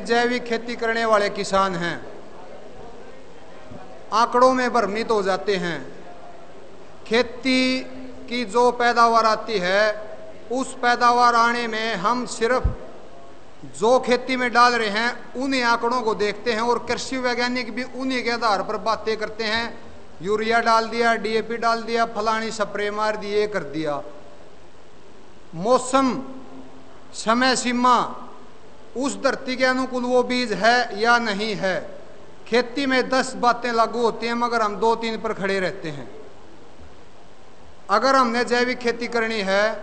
जैविक खेती करने वाले किसान हैं। आंकड़ों में भ्रमित हो जाते हैं। खेती की जो पैदावार आती है, उस पैदावार आने में हम सिर्फ़ जो खेती में डाल रहे हैं, उन्हीं आंकड़ों को देखते हैं और कृषि वैज्ञानिक भी उन्हीं के आधार पर बातें करते हैं। यूरिया डाल दिया डीएपी डाल दिया, फलानी स्प्रे मार दिए कर दिया। मौसम, समय सीमा उस धरती के अनुकूल वो बीज है या नहीं है? खेती में दस बातें लागू होती हैं, मगर हम दो तीन पर खड़े रहते हैं। अगर हमने जैविक खेती करनी है,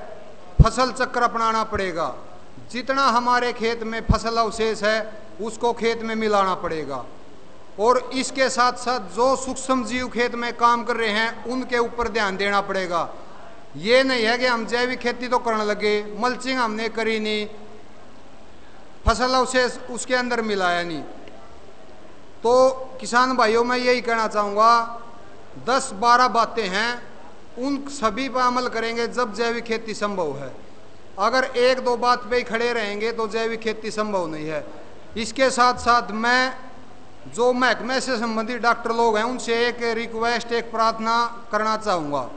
फ़सल चक्र अपनाना पड़ेगा। जितना हमारे खेत में फ़सल अवशेष है, उसको खेत में मिलाना पड़ेगा। और इसके साथ साथ जो सूक्ष्म जीव खेत में काम कर रहे हैं, उनके ऊपर ध्यान देना पड़ेगा। ये नहीं है कि हम जैविक खेती तो करने लगे, मल्चिंग हमने करी नहीं फ़सल अवशेष उसके अंदर मिलाया नहीं। तो किसान भाइयों, मैं यही कहना चाहूँगा, दस बारह बातें हैं, उन सभी पर अमल करेंगे जब जैविक खेती संभव है। अगर एक दो बात पे ही खड़े रहेंगे तो जैविक खेती संभव नहीं है। इसके साथ साथ मैं, जो महकमे से संबंधित डॉक्टर लोग हैं, उनसे एक रिक्वेस्ट एक प्रार्थना करना चाहूँगा।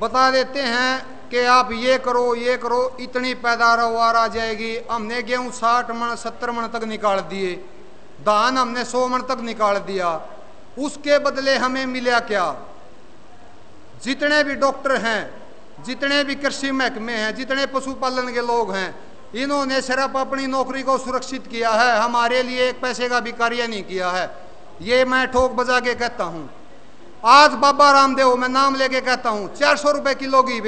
बता देते हैं कि आप ये करो ये करो, इतनी पैदावार आ जाएगी। हमने गेहूँ साठ मण सत्तर मण तक निकाल दिए। धान हमने सौ मन तक निकाल दिया। उसके बदले हमें मिला क्या? जितने भी डॉक्टर हैं, जितने भी कृषि महकमे हैं, जितने पशुपालन के लोग हैं, इन्होंने सिर्फ़ अपनी नौकरी को सुरक्षित किया है। हमारे लिए एक पैसे का भी कार्य नहीं किया है। ये मैं ठोक बजा के कहता हूँ। आज बाबा रामदेव, मैं नाम लेके कहता हूँ, चार सौ रुपये किलो घी